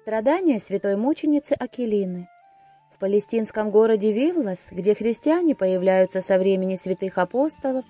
Страдания святой мученицы Акелины. В палестинском городе Вивлас, где христиане появляются со времени святых апостолов,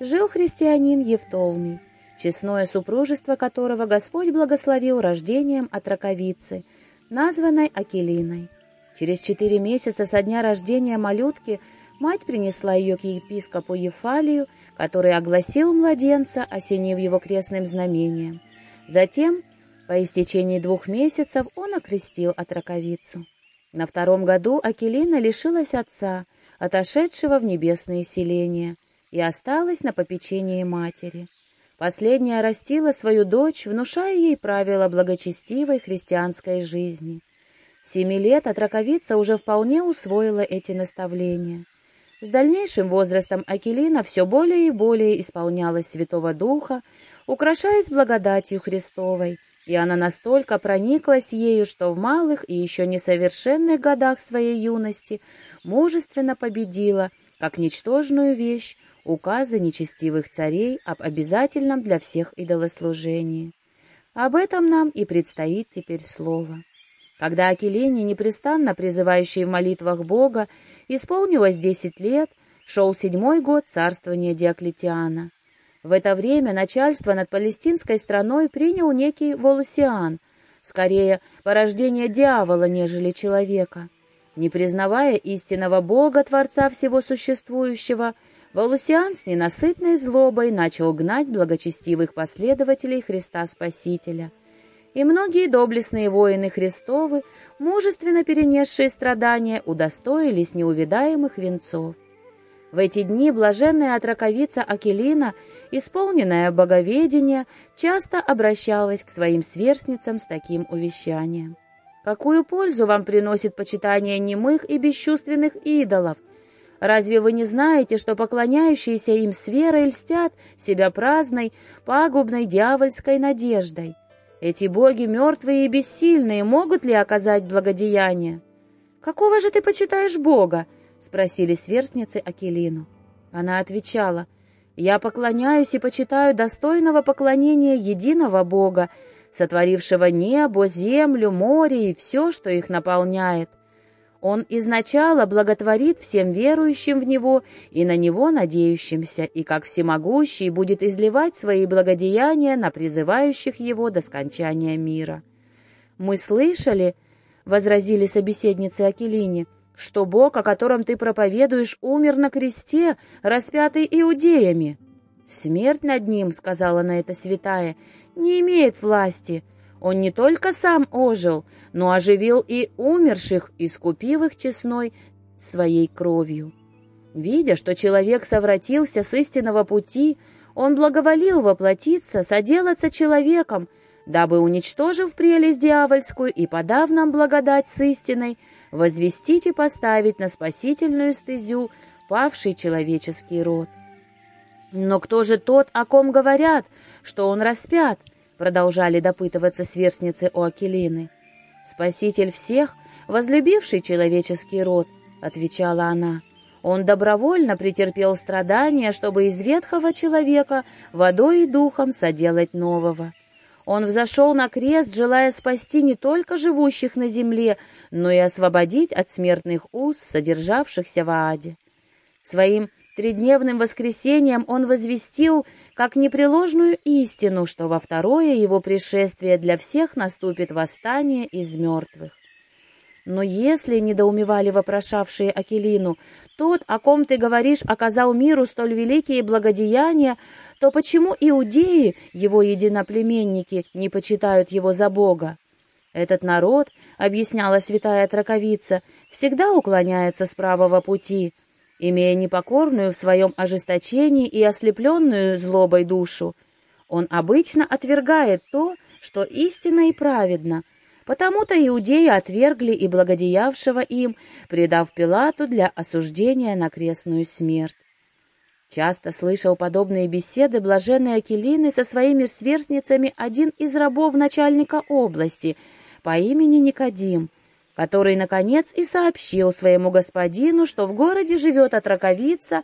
жил христианин Евтолмий, честное супружество которого Господь благословил рождением от раковицы, названной Акелиной. Через четыре месяца со дня рождения малютки мать принесла ее к епископу Ефалию, который огласил младенца, осенив его крестным знамением. Затем по истечении двух месяцев он окрестил отраковицу. На втором году Акелина лишилась отца, отошедшего в небесные селения, и осталась на попечении матери. Последняя растила свою дочь, внушая ей правила благочестивой христианской жизни. Семи лет отраковица уже вполне усвоила эти наставления. С дальнейшим возрастом Акелина все более и более исполнялась Святого Духа, украшаясь благодатью Христовой, и она настолько прониклась ею, что в малых и еще несовершенных годах своей юности мужественно победила, как ничтожную вещь, указы нечестивых царей об обязательном для всех идолослужении. Об этом нам и предстоит теперь слово. Когда Акелине, непрестанно призывающей в молитвах Бога, исполнилось десять лет, шел седьмой год царствования Диоклетиана. В это время начальство над палестинской страной принял некий Волосиан, скорее порождение дьявола, нежели человека. Не признавая истинного Бога, Творца всего существующего, Волосиан с ненасытной злобой начал гнать благочестивых последователей Христа Спасителя. И многие доблестные воины Христовы, мужественно перенесшие страдания, удостоились неувидаемых венцов. В эти дни блаженная отраковица Акелина, исполненная боговедения, часто обращалась к своим сверстницам с таким увещанием. «Какую пользу вам приносит почитание немых и бесчувственных идолов? Разве вы не знаете, что поклоняющиеся им с верой льстят себя праздной, пагубной дьявольской надеждой? Эти боги мертвые и бессильные могут ли оказать благодеяние? Какого же ты почитаешь Бога?» — спросили сверстницы Акелину. Она отвечала, «Я поклоняюсь и почитаю достойного поклонения единого Бога, сотворившего небо, землю, море и все, что их наполняет. Он изначало благотворит всем верующим в Него и на Него надеющимся, и как всемогущий будет изливать свои благодеяния на призывающих Его до скончания мира». «Мы слышали», — возразили собеседницы Акелине, — что Бог, о котором ты проповедуешь, умер на кресте, распятый иудеями. Смерть над ним, — сказала на это святая, — не имеет власти. Он не только сам ожил, но оживил и умерших, искупив их честной своей кровью. Видя, что человек совратился с истинного пути, он благоволил воплотиться, соделаться человеком, дабы, уничтожив прелесть дьявольскую и подав нам благодать с истиной, возвестить и поставить на спасительную стезю павший человеческий род. «Но кто же тот, о ком говорят, что он распят?» продолжали допытываться сверстницы у Акелины. «Спаситель всех, возлюбивший человеческий род», — отвечала она. «Он добровольно претерпел страдания, чтобы из ветхого человека водой и духом соделать нового. Он взошел на крест, желая спасти не только живущих на земле, но и освободить от смертных уз, содержавшихся в аде. Своим тридневным воскресением он возвестил как непреложную истину, что во второе его пришествие для всех наступит восстание из мертвых. Но если, — недоумевали вопрошавшие Акелину, — тот, о ком ты говоришь, оказал миру столь великие благодеяния, то почему иудеи, его единоплеменники, не почитают его за Бога? Этот народ, — объясняла святая Траковица, — всегда уклоняется с правого пути, имея непокорную в своем ожесточении и ослепленную злобой душу. Он обычно отвергает то, что истинно и праведно, Потому-то иудеи отвергли и благодеявшего им, предав Пилату для осуждения на крестную смерть. Часто слышал подобные беседы блаженной Акелины со своими сверстницами один из рабов начальника области по имени Никодим, который, наконец, и сообщил своему господину, что в городе живет отраковица,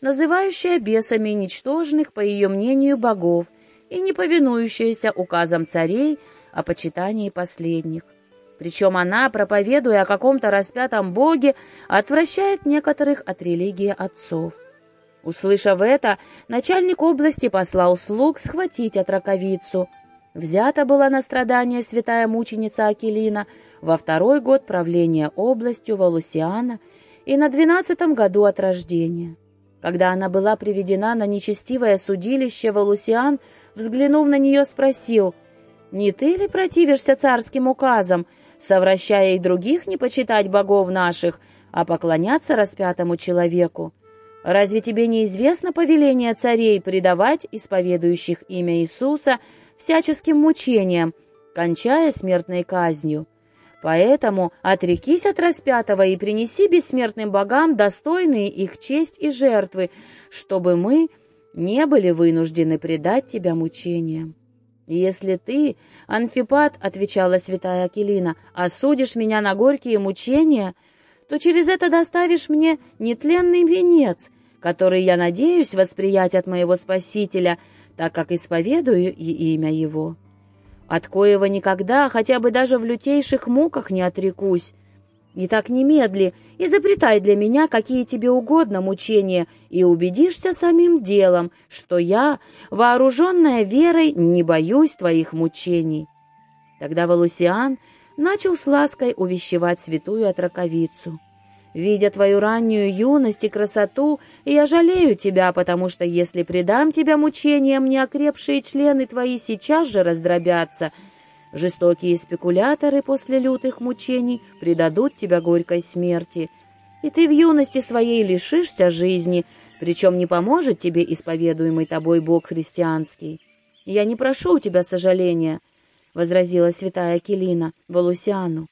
называющая бесами ничтожных, по ее мнению, богов, и не повинующаяся указам царей, о почитании последних. Причем она, проповедуя о каком-то распятом боге, отвращает некоторых от религии отцов. Услышав это, начальник области послал слуг схватить отраковицу. Взята была на страдание святая мученица Акелина во второй год правления областью Валусиана и на двенадцатом году от рождения. Когда она была приведена на нечестивое судилище, Валусиан, взглянув на нее, спросил, «Не ты ли противишься царским указам, совращая и других не почитать богов наших, а поклоняться распятому человеку? Разве тебе не известно повеление царей предавать исповедующих имя Иисуса всяческим мучениям, кончая смертной казнью?» Поэтому отрекись от распятого и принеси бессмертным богам достойные их честь и жертвы, чтобы мы не были вынуждены предать тебя мучениям. «Если ты, Анфипат, — отвечала святая Акелина, — осудишь меня на горькие мучения, то через это доставишь мне нетленный венец, который я надеюсь восприять от моего Спасителя, так как исповедую и имя его» от коего никогда, хотя бы даже в лютейших муках не отрекусь. И так немедли, изобретай для меня какие тебе угодно мучения, и убедишься самим делом, что я, вооруженная верой, не боюсь твоих мучений». Тогда Валусиан начал с лаской увещевать святую отраковицу. Видя твою раннюю юность и красоту, я жалею тебя, потому что если предам тебя мучениям, неокрепшие члены твои сейчас же раздробятся. Жестокие спекуляторы после лютых мучений предадут тебя горькой смерти, и ты в юности своей лишишься жизни, причем не поможет тебе исповедуемый тобой Бог христианский. Я не прошу у тебя сожаления, — возразила святая Келина Валусиану.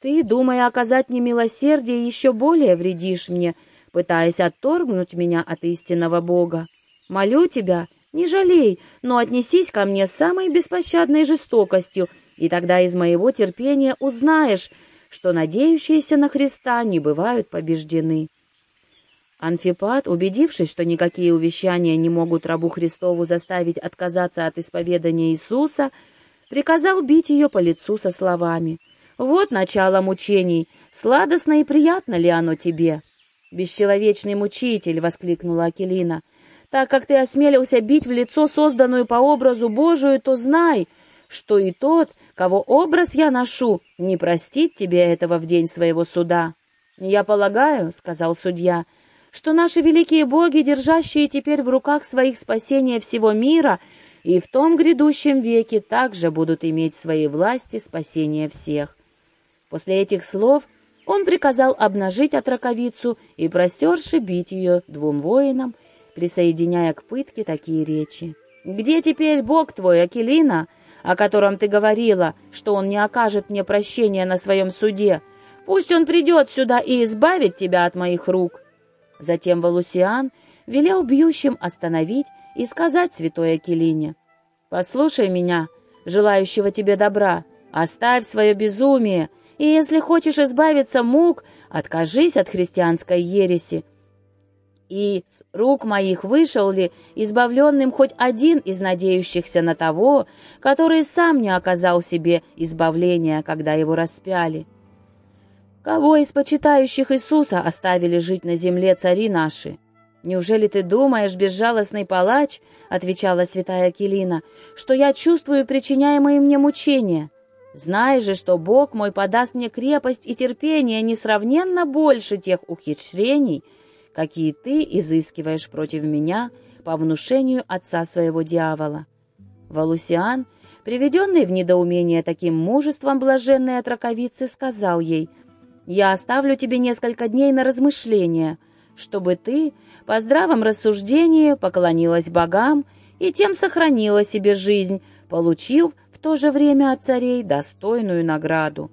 Ты, думая оказать мне милосердие, еще более вредишь мне, пытаясь отторгнуть меня от истинного Бога. Молю тебя, не жалей, но отнесись ко мне с самой беспощадной жестокостью, и тогда из моего терпения узнаешь, что надеющиеся на Христа не бывают побеждены». Анфипат, убедившись, что никакие увещания не могут рабу Христову заставить отказаться от исповедания Иисуса, приказал бить ее по лицу со словами — вот начало мучений. Сладостно и приятно ли оно тебе?» «Бесчеловечный мучитель!» — воскликнула Акелина. «Так как ты осмелился бить в лицо созданную по образу Божию, то знай, что и тот, кого образ я ношу, не простит тебе этого в день своего суда». «Я полагаю», — сказал судья, — «что наши великие боги, держащие теперь в руках своих спасения всего мира, и в том грядущем веке также будут иметь в своей власти спасение всех. После этих слов он приказал обнажить отраковицу и, простерши, бить ее двум воинам, присоединяя к пытке такие речи. «Где теперь Бог твой, Акелина, о котором ты говорила, что он не окажет мне прощения на своем суде? Пусть он придет сюда и избавит тебя от моих рук». Затем Валусиан велел бьющим остановить и сказать святой Акелине, «Послушай меня, желающего тебе добра, оставь свое безумие и если хочешь избавиться мук, откажись от христианской ереси. И с рук моих вышел ли избавленным хоть один из надеющихся на того, который сам не оказал себе избавления, когда его распяли? Кого из почитающих Иисуса оставили жить на земле цари наши? «Неужели ты думаешь, безжалостный палач, — отвечала святая Келина, — что я чувствую причиняемые мне мучения? Знай же, что Бог мой подаст мне крепость и терпение несравненно больше тех ухищрений, какие ты изыскиваешь против меня по внушению отца своего дьявола. Валусиан, приведенный в недоумение таким мужеством блаженной отраковицы, сказал ей, «Я оставлю тебе несколько дней на размышление, чтобы ты по здравом рассуждении поклонилась богам и тем сохранила себе жизнь, получив то же время от царей достойную награду.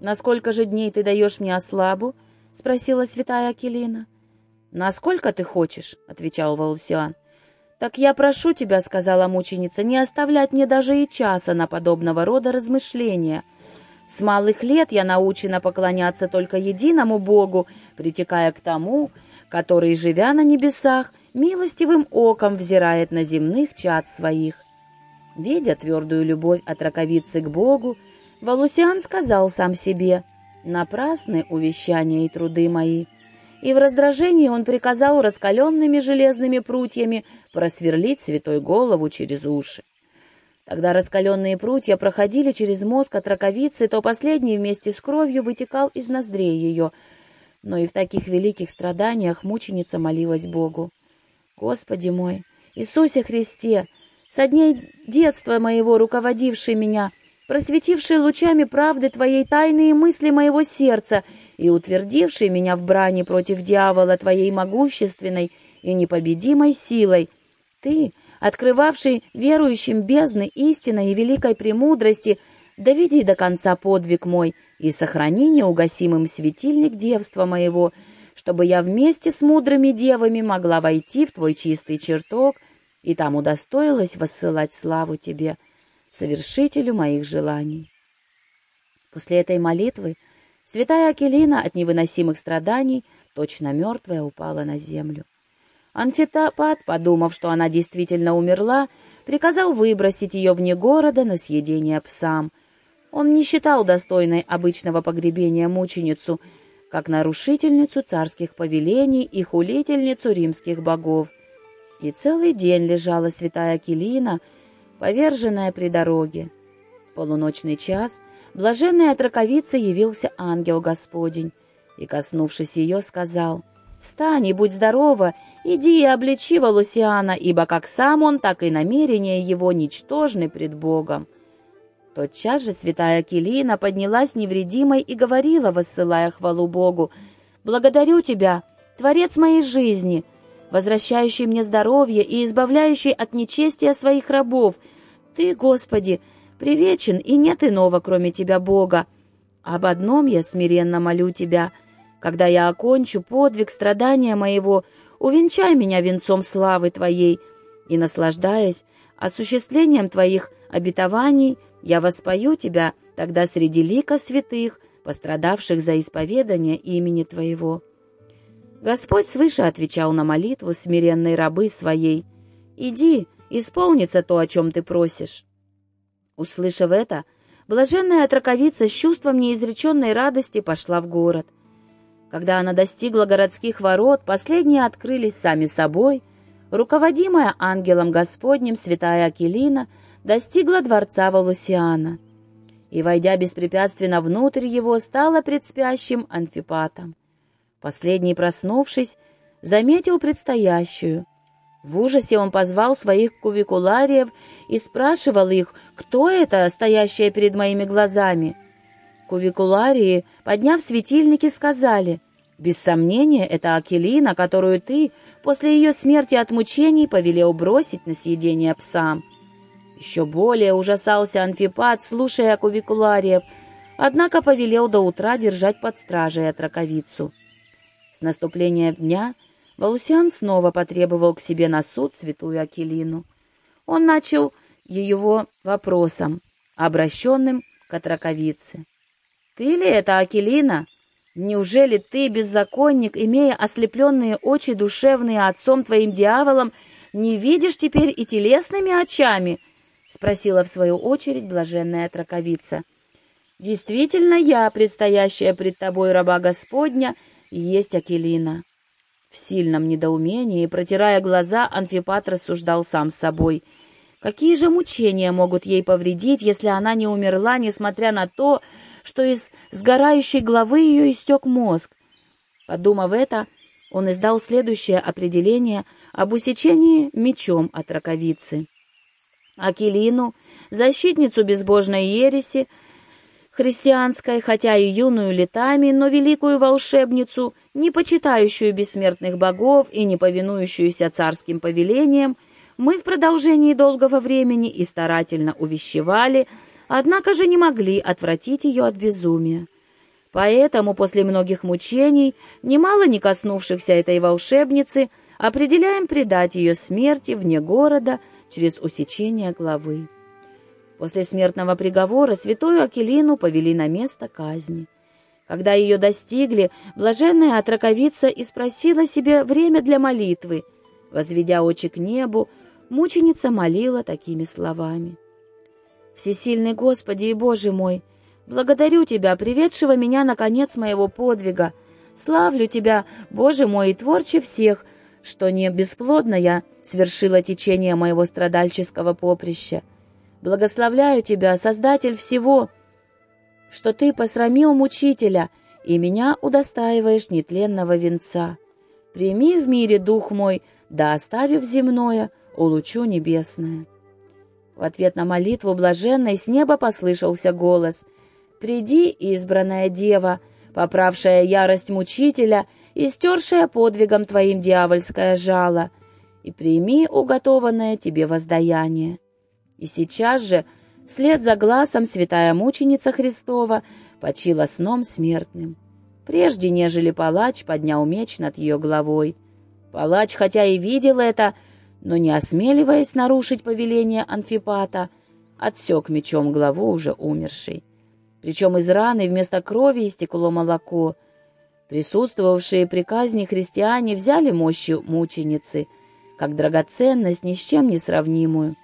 «На сколько же дней ты даешь мне ослабу?» — спросила святая Акелина. «На сколько ты хочешь?» — отвечал Валусиан. «Так я прошу тебя, — сказала мученица, — не оставлять мне даже и часа на подобного рода размышления. С малых лет я научена поклоняться только единому Богу, притекая к тому, который, живя на небесах, милостивым оком взирает на земных чад своих. Видя твердую любовь от раковицы к Богу, Валусиан сказал сам себе, «Напрасны увещания и труды мои». И в раздражении он приказал раскаленными железными прутьями просверлить святой голову через уши. Когда раскаленные прутья проходили через мозг от раковицы, то последний вместе с кровью вытекал из ноздрей ее. Но и в таких великих страданиях мученица молилась Богу. «Господи мой, Иисусе Христе, со дней детства моего руководивший меня, просветивший лучами правды Твоей тайные мысли моего сердца и утвердивший меня в брани против дьявола Твоей могущественной и непобедимой силой, Ты, открывавший верующим бездны истины и великой премудрости, доведи до конца подвиг мой и сохрани неугасимым светильник девства моего, чтобы я вместе с мудрыми девами могла войти в Твой чистый чертог и там удостоилась воссылать славу Тебе, совершителю моих желаний. После этой молитвы святая Акелина от невыносимых страданий, точно мертвая, упала на землю. Анфитопат, подумав, что она действительно умерла, приказал выбросить ее вне города на съедение псам. Он не считал достойной обычного погребения мученицу, как нарушительницу царских повелений и хулительницу римских богов. И целый день лежала святая Келина, поверженная при дороге. Полуночный час блаженной от раковицы явился ангел Господень и, коснувшись ее, сказал — Встань и будь здорова, иди и обличи Валусиана, ибо как сам он, так и намерения его ничтожны пред Богом. Тотчас же святая Келина поднялась невредимой и говорила, воссылая хвалу Богу, «Благодарю Тебя, Творец моей жизни, возвращающий мне здоровье и избавляющий от нечестия своих рабов. Ты, Господи, привечен, и нет иного, кроме Тебя, Бога. Об одном я смиренно молю Тебя — когда я окончу подвиг страдания моего, увенчай меня венцом славы Твоей, и, наслаждаясь осуществлением Твоих обетований, я воспою Тебя тогда среди лика святых, пострадавших за исповедание имени Твоего». Господь свыше отвечал на молитву смиренной рабы своей. «Иди, исполнится то, о чем ты просишь». Услышав это, блаженная отраковица с чувством неизреченной радости пошла в город — когда она достигла городских ворот, последние открылись сами собой. Руководимая ангелом Господним святая Акелина достигла дворца Валусиана и, войдя беспрепятственно внутрь его, стала предспящим анфипатом. Последний, проснувшись, заметил предстоящую. В ужасе он позвал своих кувикулариев и спрашивал их, кто это, стоящая перед моими глазами — Кувикуларии, подняв светильники, сказали, «Без сомнения, это Акелина, которую ты после ее смерти от мучений повелел бросить на съедение псам». Еще более ужасался Анфипат, слушая Кувикулариев, однако повелел до утра держать под стражей отраковицу. С наступления дня Валусиан снова потребовал к себе на суд святую Акелину. Он начал его вопросом, обращенным к отраковице. «Ты ли это, Акелина? Неужели ты, беззаконник, имея ослепленные очи душевные отцом твоим дьяволом, не видишь теперь и телесными очами?» — спросила в свою очередь блаженная траковица. «Действительно, я, предстоящая пред тобой раба Господня, есть Акелина». В сильном недоумении, протирая глаза, Анфипат рассуждал сам с собой. Какие же мучения могут ей повредить, если она не умерла, несмотря на то, что из сгорающей головы ее истек мозг. Подумав это, он издал следующее определение об усечении мечом от раковицы. Акелину, защитницу безбожной ереси, христианской, хотя и юную летами, но великую волшебницу, не почитающую бессмертных богов и не повинующуюся царским повелениям, мы в продолжении долгого времени и старательно увещевали, однако же не могли отвратить ее от безумия. Поэтому после многих мучений, немало не коснувшихся этой волшебницы, определяем предать ее смерти вне города через усечение главы. После смертного приговора святую Акелину повели на место казни. Когда ее достигли, блаженная отраковица и спросила себе время для молитвы. Возведя очи к небу, мученица молила такими словами. Всесильный Господи и Боже мой, Благодарю Тебя, приведшего меня на конец моего подвига. Славлю Тебя, Боже мой, и творче всех, что не бесплодно я свершила течение моего страдальческого поприща. Благословляю Тебя, Создатель всего, что Ты посрамил мучителя и меня удостаиваешь нетленного венца. Прими в мире дух мой, да оставив земное, улучу небесное. В ответ на молитву блаженной с неба послышался голос «Приди, избранная дева, поправшая ярость мучителя и стершая подвигом твоим дьявольское жало, и прими уготованное тебе воздаяние». И сейчас же, вслед за глазом святая мученица Христова почила сном смертным, прежде нежели палач поднял меч над ее головой. Палач, хотя и видел это, но, не осмеливаясь нарушить повеление Анфипата, отсек мечом главу уже умершей. Причем из раны вместо крови истекло молоко. Присутствовавшие при казни христиане взяли мощью мученицы, как драгоценность ни с чем не сравнимую.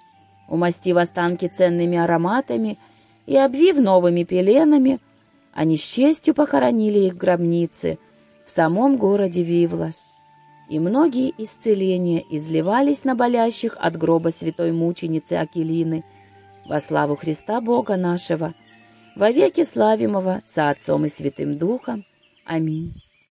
Умастив останки ценными ароматами и обвив новыми пеленами, они с честью похоронили их в гробнице в самом городе Вивлас и многие исцеления изливались на болящих от гроба святой мученицы Акелины, во славу Христа Бога нашего, во веки славимого со Отцом и Святым Духом. Аминь.